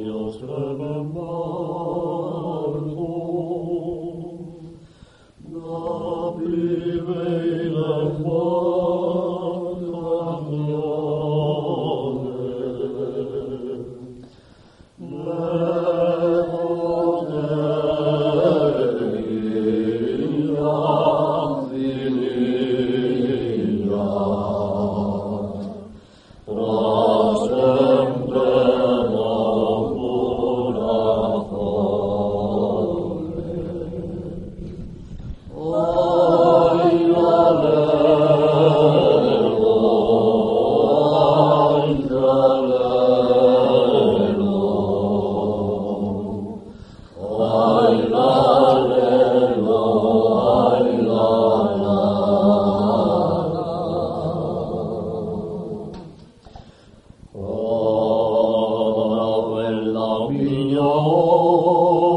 Amen. Lord.